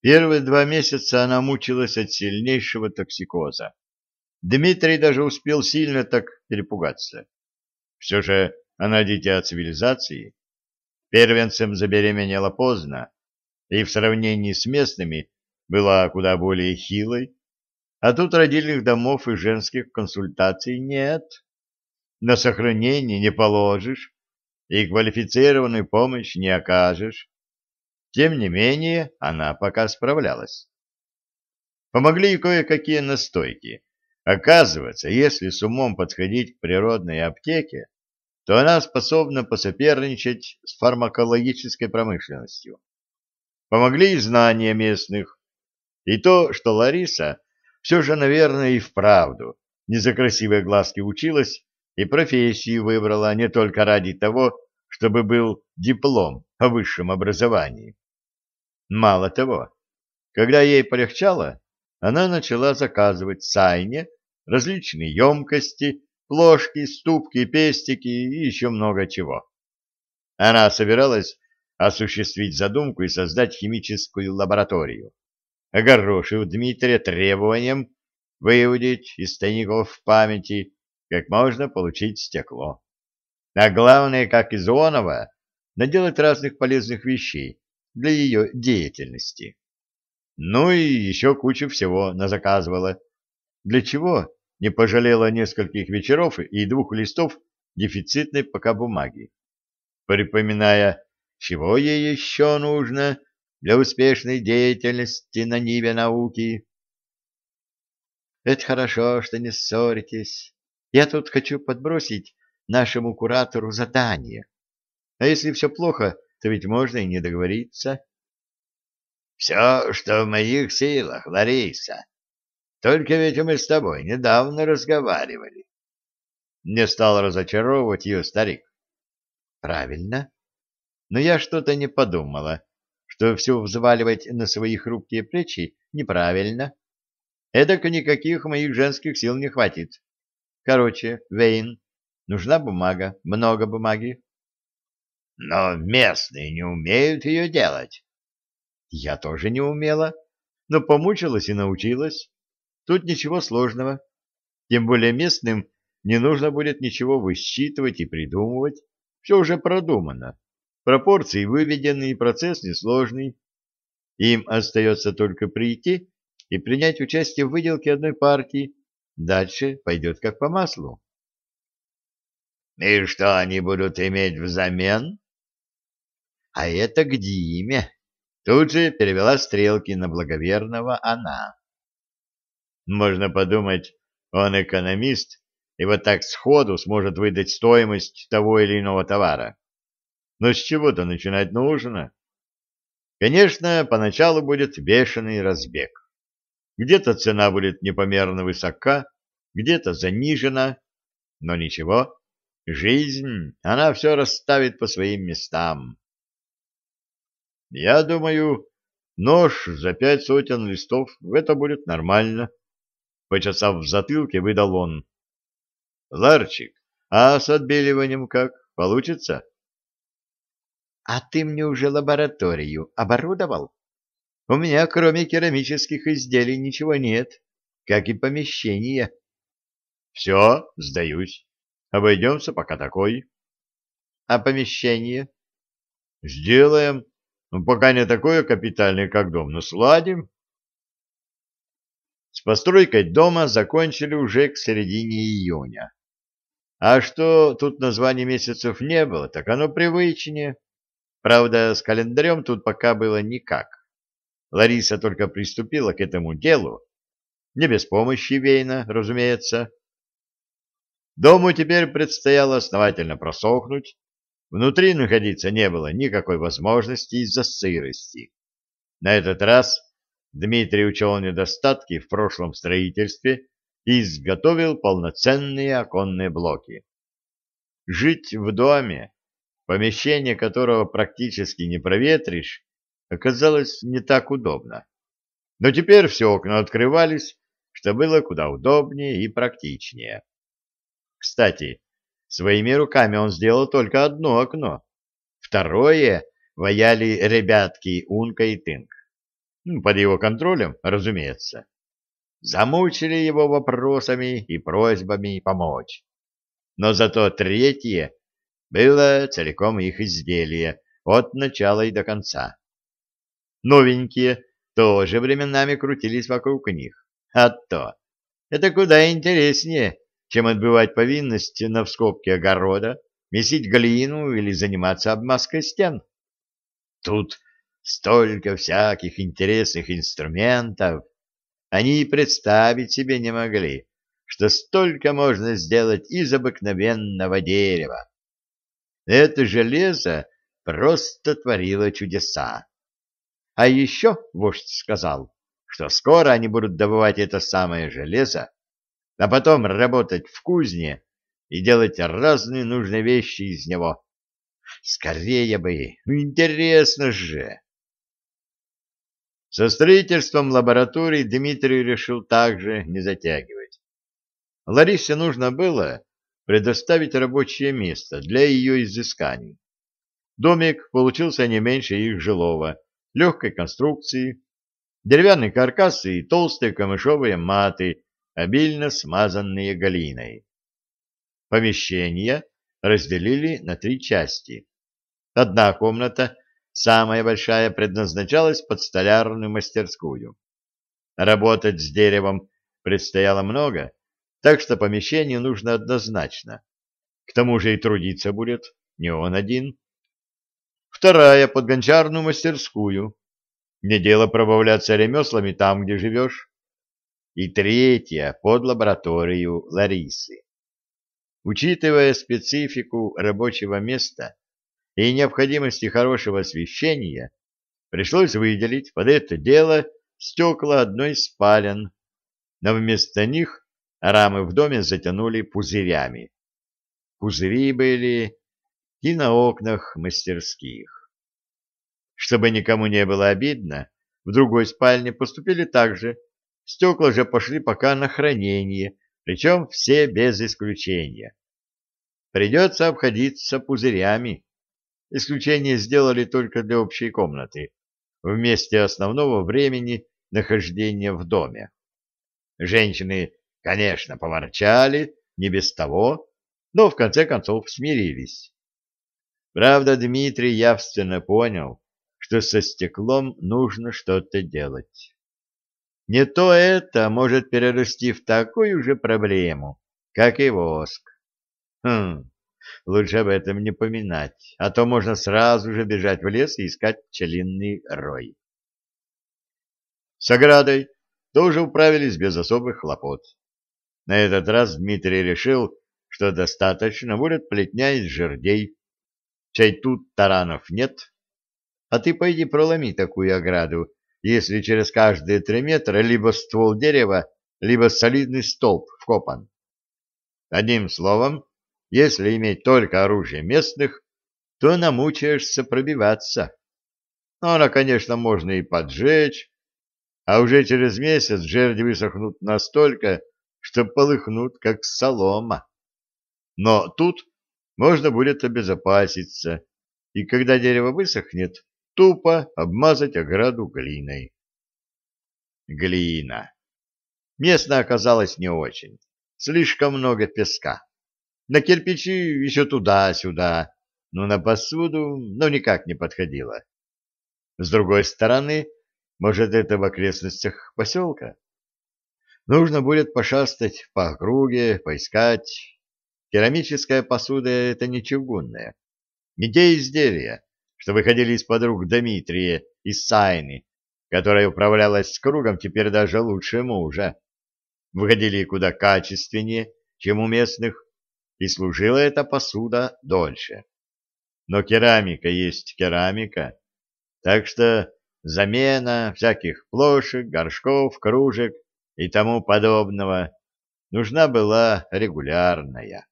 Первые два месяца она мучилась от сильнейшего токсикоза. Дмитрий даже успел сильно так перепугаться. Все же она дитя цивилизации. Первенцем забеременела поздно, и в сравнении с местными была куда более хилой, а тут родильных домов и женских консультаций нет. На сохранение не положишь и квалифицированную помощь не окажешь. Тем не менее, она пока справлялась. Помогли и кое-какие настойки. Оказывается, если с умом подходить к природной аптеке, то она способна посоперничать с фармакологической промышленностью. Помогли и знания местных, и то, что Лариса все же, наверное, и вправду не за красивые глазки училась и профессию выбрала не только ради того, чтобы был диплом о высшем образовании. Мало того, когда ей полегчало, она начала заказывать Сайне различные емкости, плошки, ступки, пестики и еще много чего. Она собиралась осуществить задумку и создать химическую лабораторию, огорошив Дмитрия требованием выудить из тайников памяти как можно получить стекло. А главное, как из Ионова, наделать разных полезных вещей для ее деятельности. Ну и еще кучу всего назаказывала. Для чего не пожалела нескольких вечеров и двух листов дефицитной пока бумаги, припоминая, чего ей еще нужно для успешной деятельности на ниве науки. Это хорошо, что не ссоритесь. Я тут хочу подбросить нашему куратору задание. А если все плохо, то ведь можно и не договориться. — Все, что в моих силах, Лариса. Только ведь мы с тобой недавно разговаривали. Не стал разочаровывать ее старик. — Правильно. Но я что-то не подумала, что все взваливать на свои хрупкие плечи неправильно. Эдак никаких моих женских сил не хватит. Короче, Вейн, нужна бумага, много бумаги. Но местные не умеют ее делать. Я тоже не умела, но помучилась и научилась. Тут ничего сложного. Тем более местным не нужно будет ничего высчитывать и придумывать. Все уже продумано. Пропорции выведены и процесс несложный. Им остается только прийти и принять участие в выделке одной партии. Дальше пойдет как по маслу. — И что они будут иметь взамен? А это к Диме. Тут же перевела стрелки на благоверного она. Можно подумать, он экономист, и вот так сходу сможет выдать стоимость того или иного товара. Но с чего-то начинать нужно. Конечно, поначалу будет бешеный разбег. Где-то цена будет непомерно высока, где-то занижена, но ничего, жизнь, она все расставит по своим местам. Я думаю, нож за пять сотен листов — это будет нормально. Почесав в затылке, выдал он. Ларчик, а с отбеливанием как? Получится? А ты мне уже лабораторию оборудовал? У меня, кроме керамических изделий, ничего нет, как и помещения. Все, сдаюсь. Обойдемся пока такой. А помещение? Сделаем. Ну, пока не такое капитальное, как дом, но сладим. С постройкой дома закончили уже к середине июня. А что тут названий месяцев не было, так оно привычнее. Правда, с календарем тут пока было никак. Лариса только приступила к этому делу, не без помощи Вейна, разумеется. Дому теперь предстояло основательно просохнуть, Внутри находиться не было никакой возможности из-за сырости. На этот раз Дмитрий учел недостатки в прошлом строительстве и изготовил полноценные оконные блоки. Жить в доме, помещение которого практически не проветришь, оказалось не так удобно. Но теперь все окна открывались, что было куда удобнее и практичнее. Кстати, Своими руками он сделал только одно окно. Второе ваяли ребятки Унка и Тынк. Ну, под его контролем, разумеется. Замучили его вопросами и просьбами помочь. Но зато третье было целиком их изделие от начала и до конца. Новенькие тоже временами крутились вокруг них. А то это куда интереснее, чем отбывать повинности на вскопке огорода, месить глину или заниматься обмазкой стен. Тут столько всяких интересных инструментов. Они и представить себе не могли, что столько можно сделать из обыкновенного дерева. Это железо просто творило чудеса. А еще вождь сказал, что скоро они будут добывать это самое железо, а потом работать в кузне и делать разные нужные вещи из него. Скорее бы, ну интересно же. Со строительством лаборатории Дмитрий решил также не затягивать. Ларисе нужно было предоставить рабочее место для ее изысканий. Домик получился не меньше их жилого, легкой конструкции, деревянный каркас и толстые камышовые маты, обильно смазанные глиной. Помещение разделили на три части. Одна комната, самая большая, предназначалась под столярную мастерскую. Работать с деревом предстояло много, так что помещение нужно однозначно. К тому же и трудиться будет не он один. Вторая под гончарную мастерскую. Не дело пробавляться ремеслами там, где живешь. И третья под лабораторию Ларисы. Учитывая специфику рабочего места и необходимости хорошего освещения, пришлось выделить под это дело стекла одной из спален, но вместо них рамы в доме затянули пузырями. Пузыри были и на окнах мастерских. Чтобы никому не было обидно, в другой спальне поступили так же. Стекла же пошли пока на хранение, причем все без исключения. Придется обходиться пузырями. Исключение сделали только для общей комнаты, вместе основного времени нахождения в доме. Женщины, конечно, поворчали, не без того, но в конце концов смирились. Правда, Дмитрий явственно понял, что со стеклом нужно что-то делать. Не то это может перерасти в такую же проблему, как и воск. Хм, лучше об этом не поминать, а то можно сразу же бежать в лес и искать пчелиный рой. С оградой тоже управились без особых хлопот. На этот раз Дмитрий решил, что достаточно будет плетня из жердей, Чай тут таранов нет. А ты пойди проломи такую ограду, если через каждые три метра либо ствол дерева, либо солидный столб вкопан. Одним словом, если иметь только оружие местных, то намучаешься пробиваться. Но она, конечно, можно и поджечь, а уже через месяц жерди высохнут настолько, что полыхнут, как солома. Но тут можно будет обезопаситься, и когда дерево высохнет, тупо обмазать ограду глиной. Глина. Место оказалось не очень. Слишком много песка. На кирпичи еще туда-сюда, но на посуду ну никак не подходило. С другой стороны, может, это в окрестностях поселка? Нужно будет пошастать по округе, поискать, Керамическая посуда — это не чугунная. Те изделия, что выходили из-под рук Дмитрия из Сайны, которая управлялась с кругом теперь даже лучше мужа. Выходили куда качественнее, чем у местных, и служила эта посуда дольше. Но керамика есть керамика, так что замена всяких плошек, горшков, кружек и тому подобного нужна была регулярная.